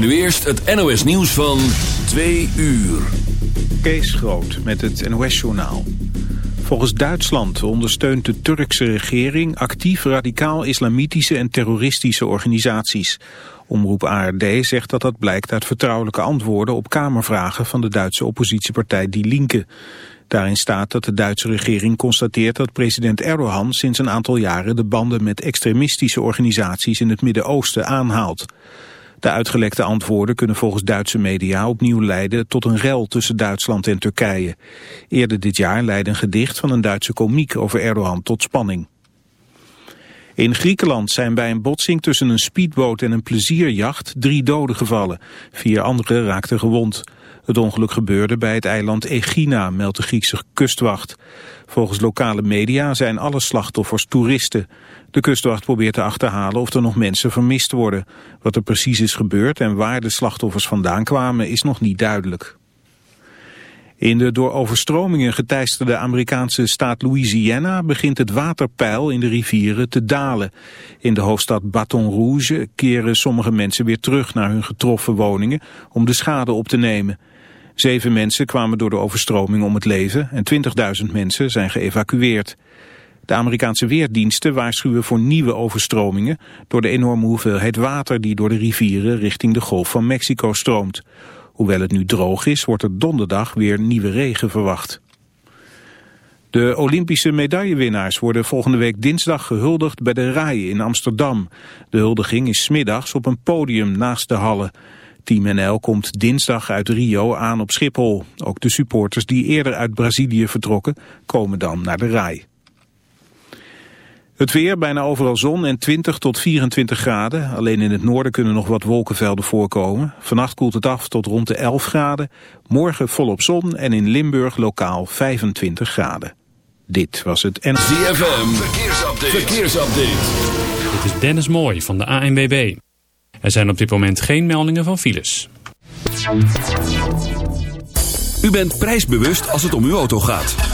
nu eerst het NOS nieuws van 2 uur. Kees Groot met het NOS-journaal. Volgens Duitsland ondersteunt de Turkse regering actief radicaal-islamitische en terroristische organisaties. Omroep ARD zegt dat dat blijkt uit vertrouwelijke antwoorden op kamervragen van de Duitse oppositiepartij Die Linke. Daarin staat dat de Duitse regering constateert dat president Erdogan sinds een aantal jaren de banden met extremistische organisaties in het Midden-Oosten aanhaalt. De uitgelekte antwoorden kunnen volgens Duitse media opnieuw leiden tot een rel tussen Duitsland en Turkije. Eerder dit jaar leidde een gedicht van een Duitse komiek over Erdogan tot spanning. In Griekenland zijn bij een botsing tussen een speedboot en een plezierjacht drie doden gevallen. Vier anderen raakten gewond. Het ongeluk gebeurde bij het eiland Egina, meldt de Griekse kustwacht. Volgens lokale media zijn alle slachtoffers toeristen. De kustwacht probeert te achterhalen of er nog mensen vermist worden. Wat er precies is gebeurd en waar de slachtoffers vandaan kwamen is nog niet duidelijk. In de door overstromingen geteisterde Amerikaanse staat Louisiana begint het waterpeil in de rivieren te dalen. In de hoofdstad Baton Rouge keren sommige mensen weer terug naar hun getroffen woningen om de schade op te nemen. Zeven mensen kwamen door de overstroming om het leven en 20.000 mensen zijn geëvacueerd. De Amerikaanse weerdiensten waarschuwen voor nieuwe overstromingen door de enorme hoeveelheid water die door de rivieren richting de Golf van Mexico stroomt. Hoewel het nu droog is, wordt er donderdag weer nieuwe regen verwacht. De Olympische medaillewinnaars worden volgende week dinsdag gehuldigd bij de RAI in Amsterdam. De huldiging is smiddags op een podium naast de Halle. Team NL komt dinsdag uit Rio aan op Schiphol. Ook de supporters die eerder uit Brazilië vertrokken komen dan naar de RAI. Het weer, bijna overal zon en 20 tot 24 graden. Alleen in het noorden kunnen nog wat wolkenvelden voorkomen. Vannacht koelt het af tot rond de 11 graden. Morgen volop zon en in Limburg lokaal 25 graden. Dit was het en... ZFM, verkeersupdate. verkeersupdate. Dit is Dennis Mooij van de ANWB. Er zijn op dit moment geen meldingen van files. U bent prijsbewust als het om uw auto gaat.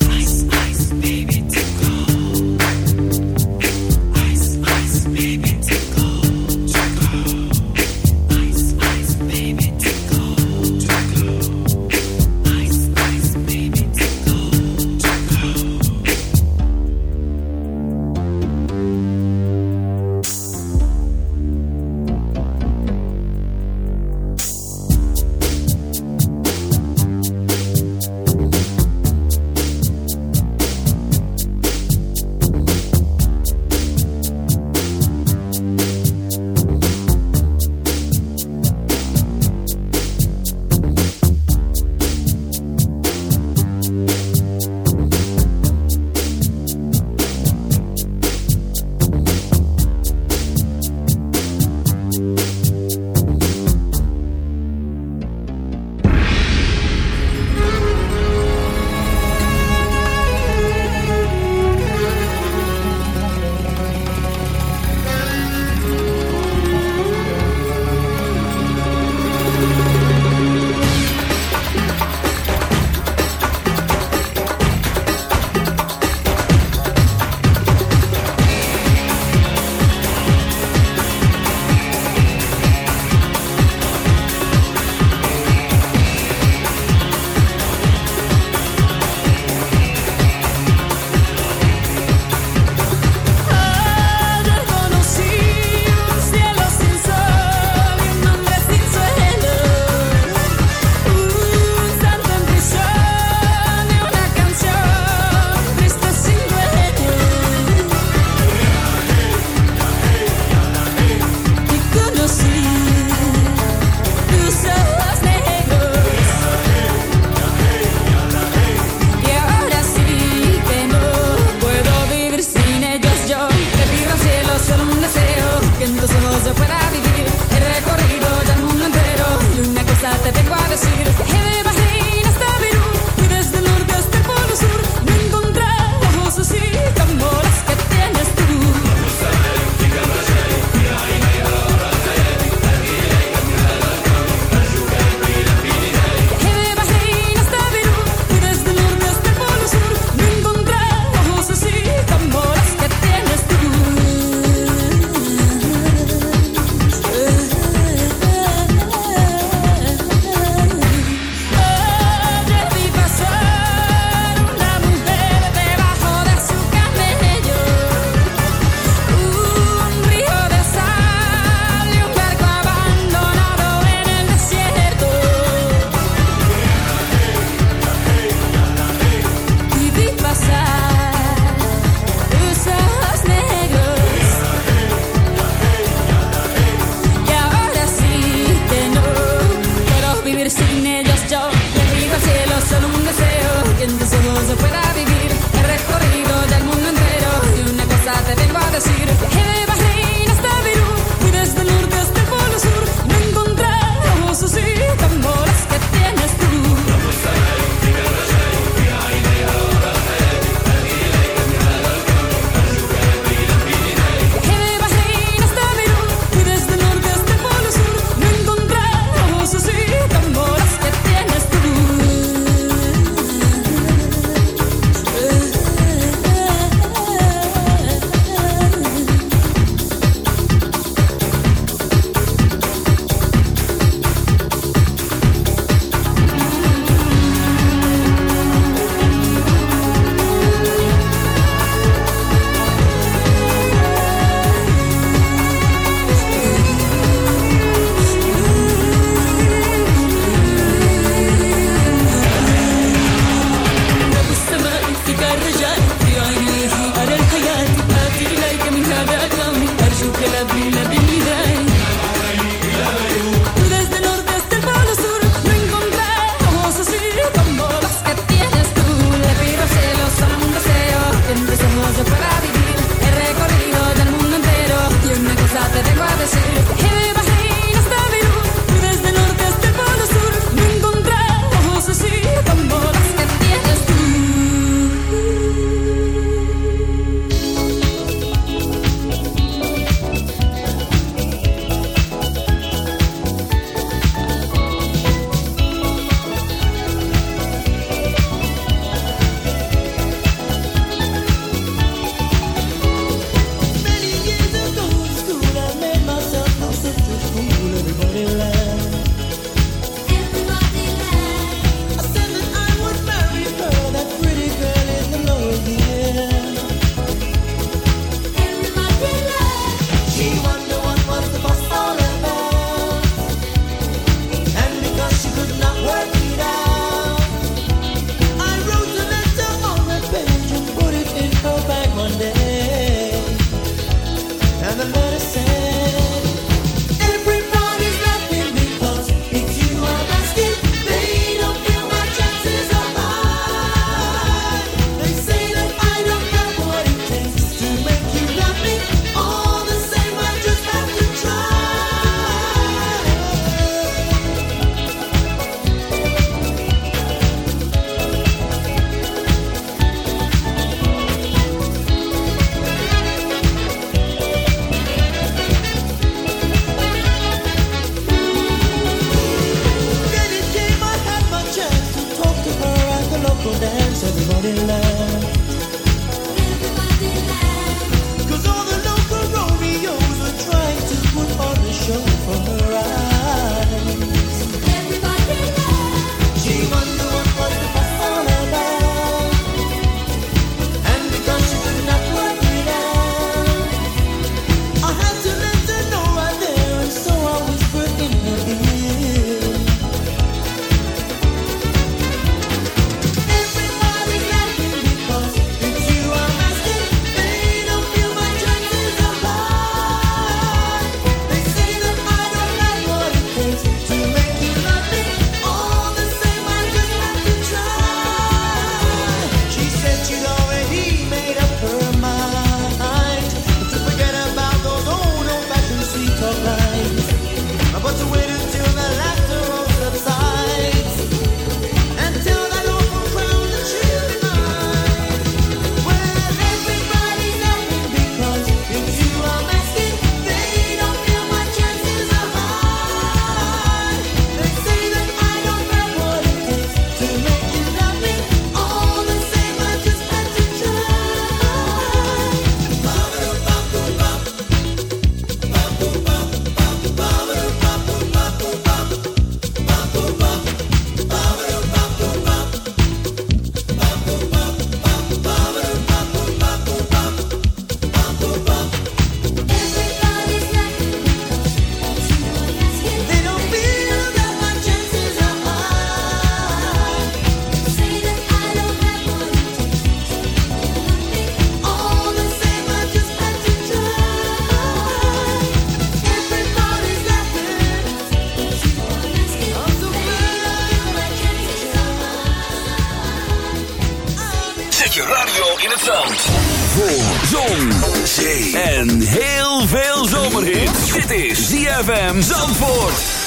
ZFM Zandvoort.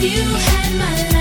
You had my love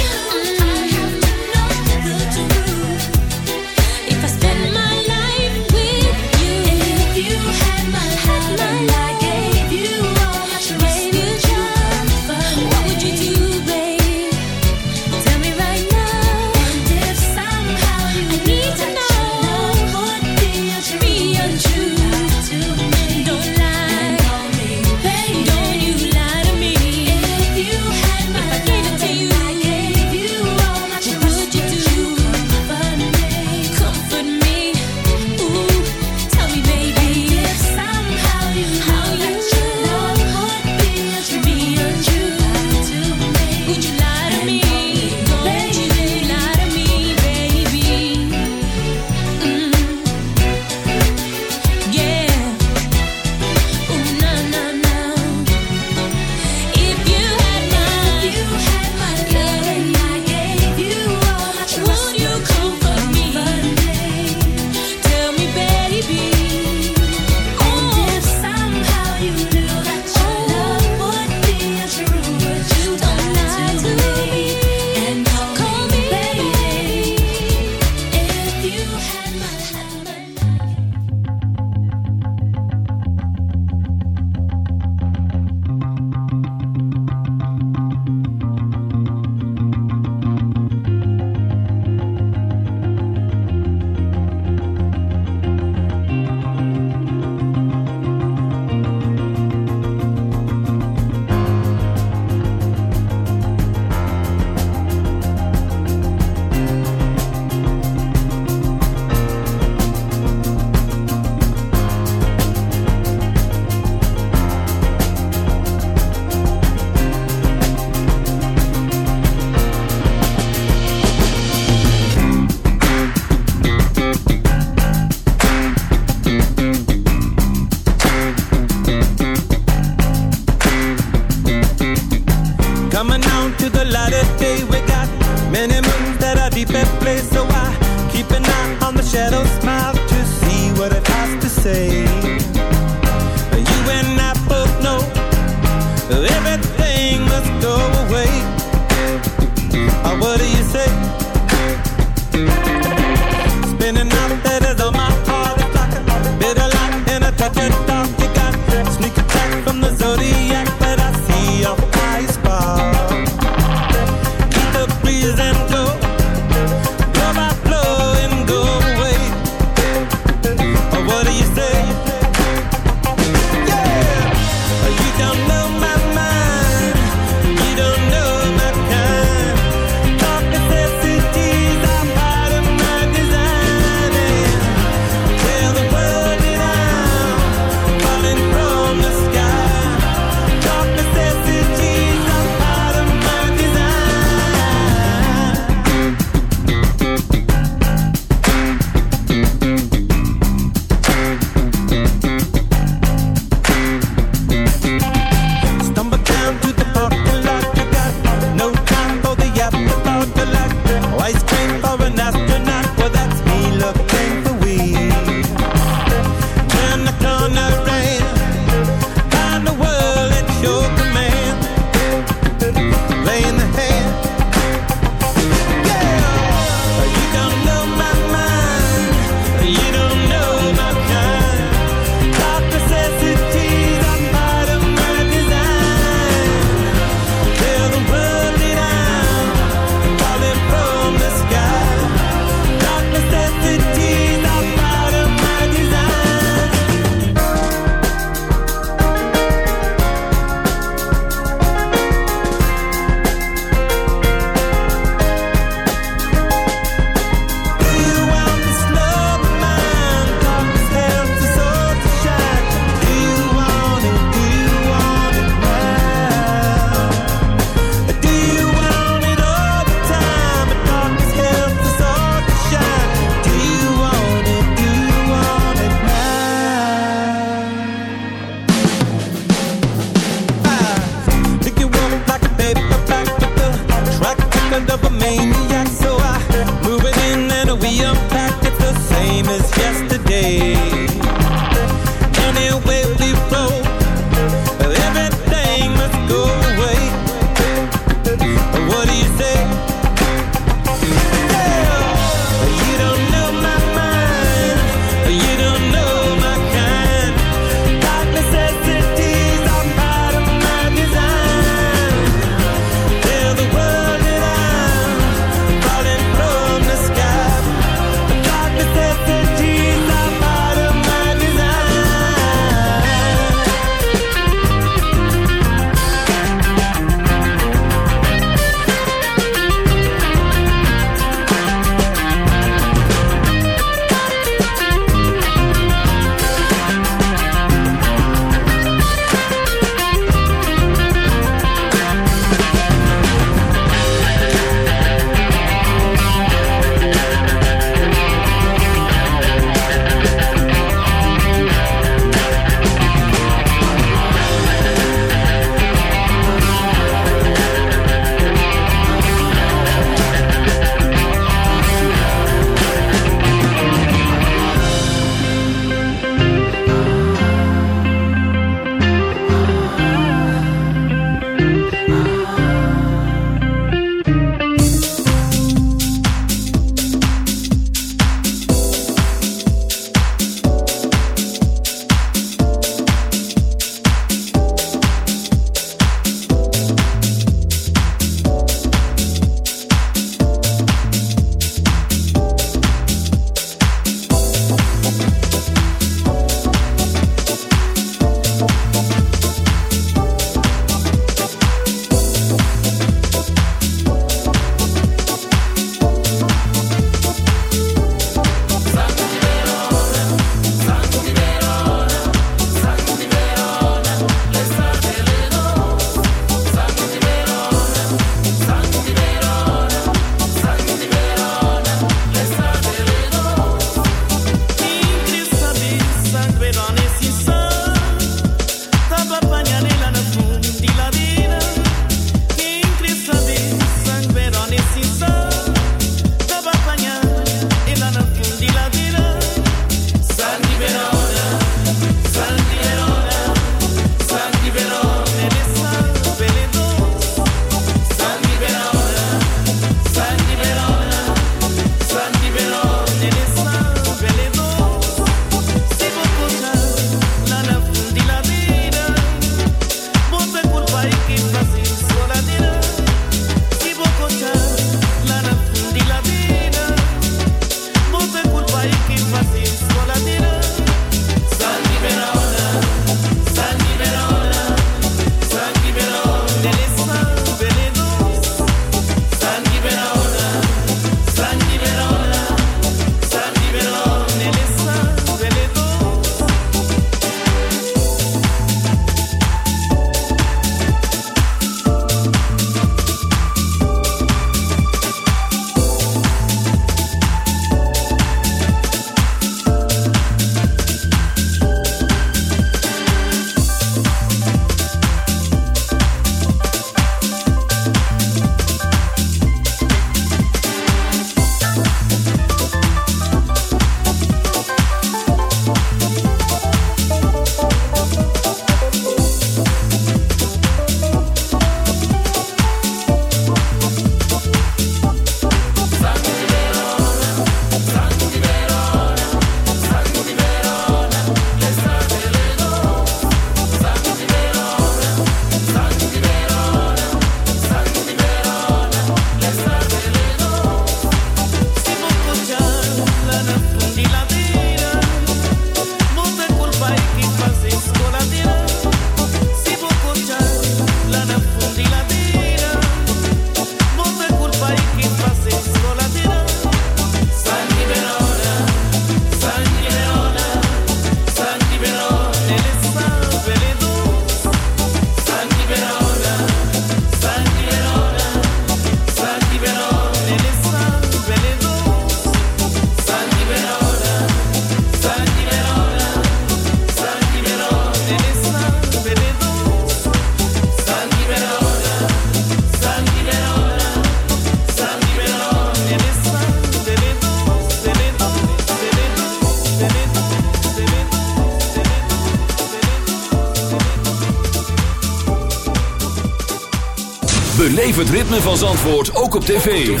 van Zandvoort ook op tv.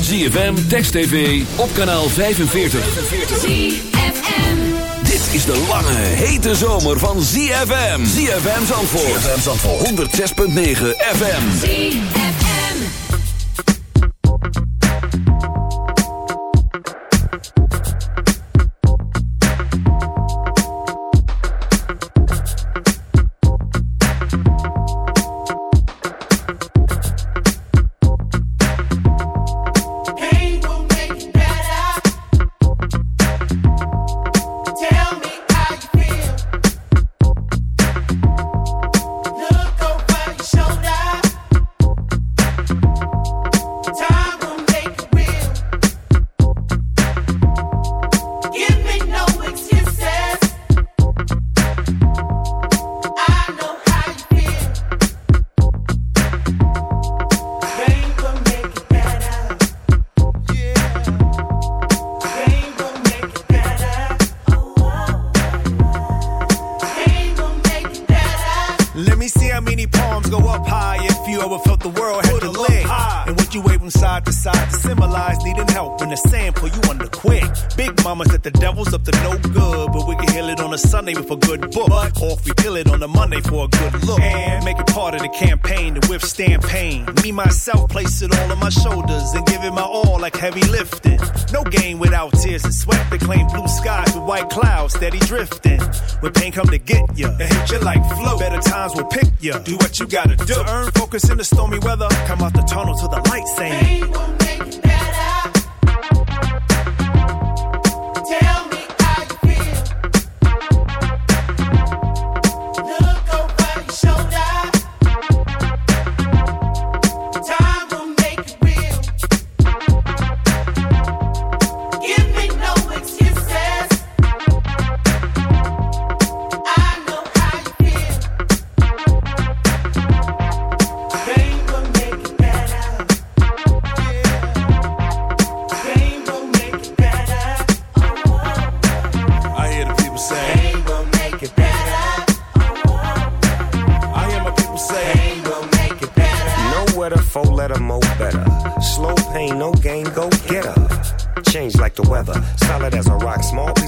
ZFM, Text TV, op kanaal 45. Dit is de lange, hete zomer van ZFM. ZFM Zandvoort. ZFM Zandvoort. 106.9 FM. Many palms go up high if you ever felt the world had to leg. And what you wave from side to side to symbolize needing help when the sand pull you under quick. Big mama said the devil's up to no good, but we can heal it on a Sunday with a good book. Or if we kill it on a Monday for a good look. And make it part of the campaign to withstand pain. Me, myself, place it all on my shoulders and give it my all like heavy lifting. No game without tears and sweat. They claim blue skies with white clouds steady drifting. When pain come to get ya, and hit you like flow. Better times will pick ya. Do what you gotta do. To earn focus in the stormy weather. Come out the tunnel to the light saying. Pain will make it better. Tell me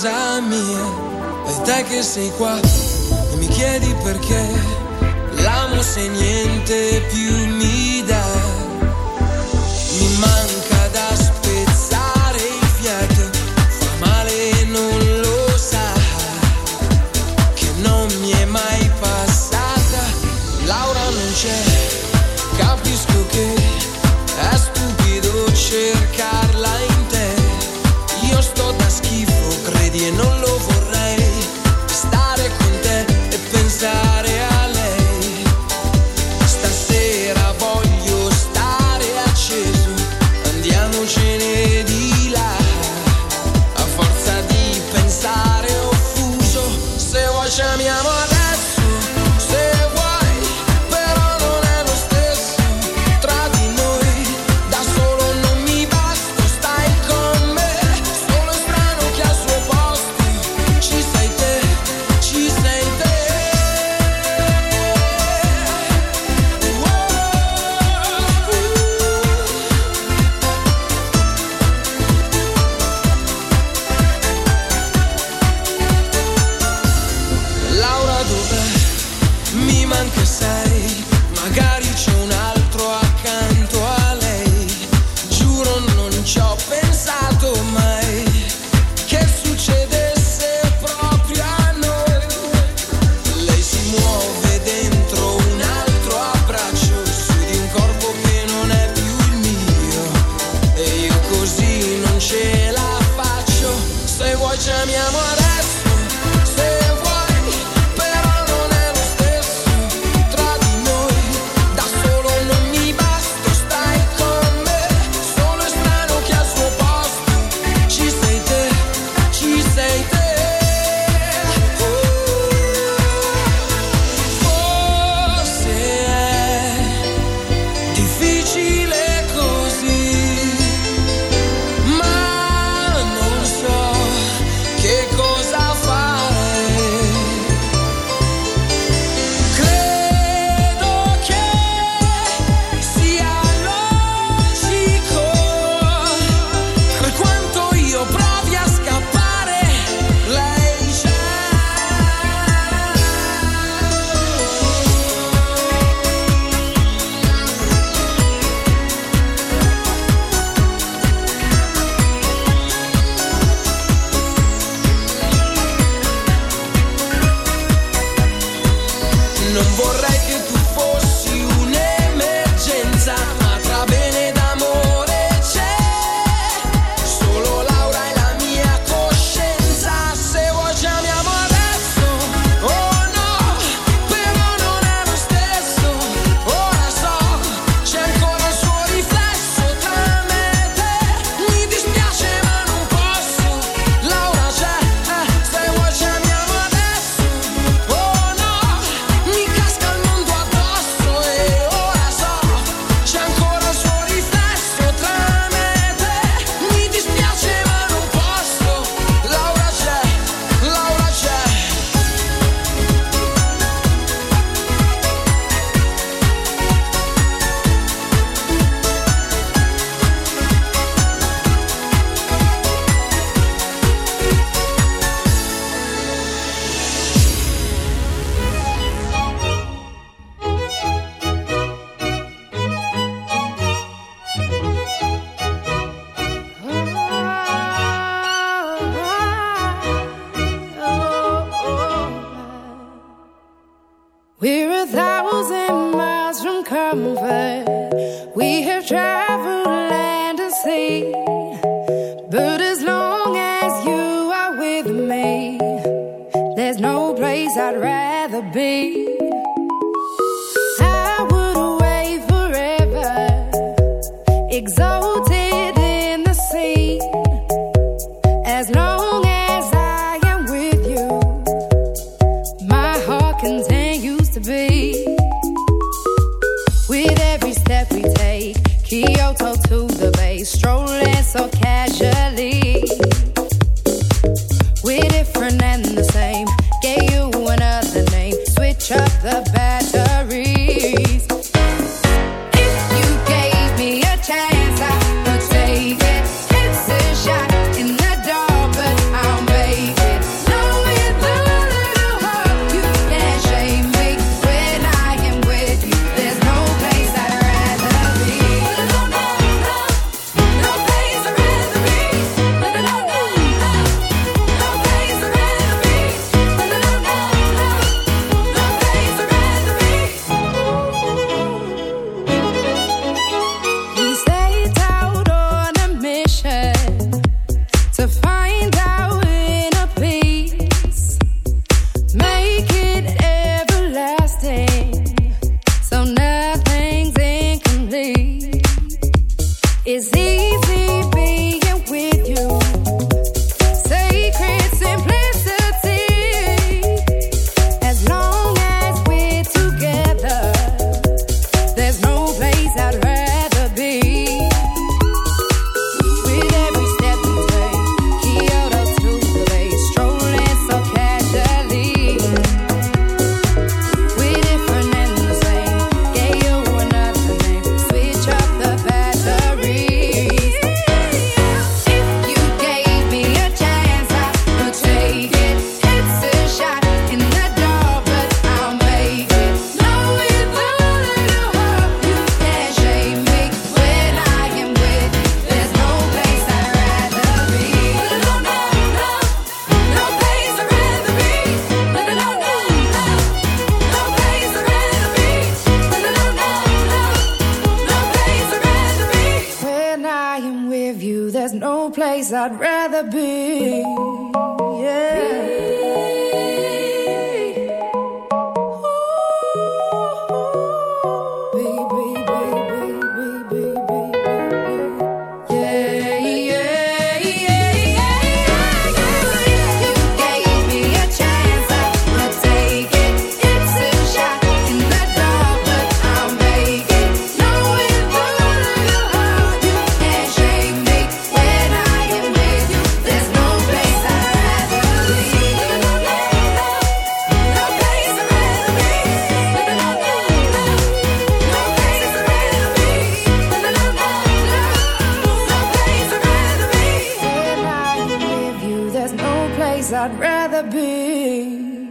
casa mia e te che sei qua e mi chiedi perché. L'amo se niente più mi dà. Rather be.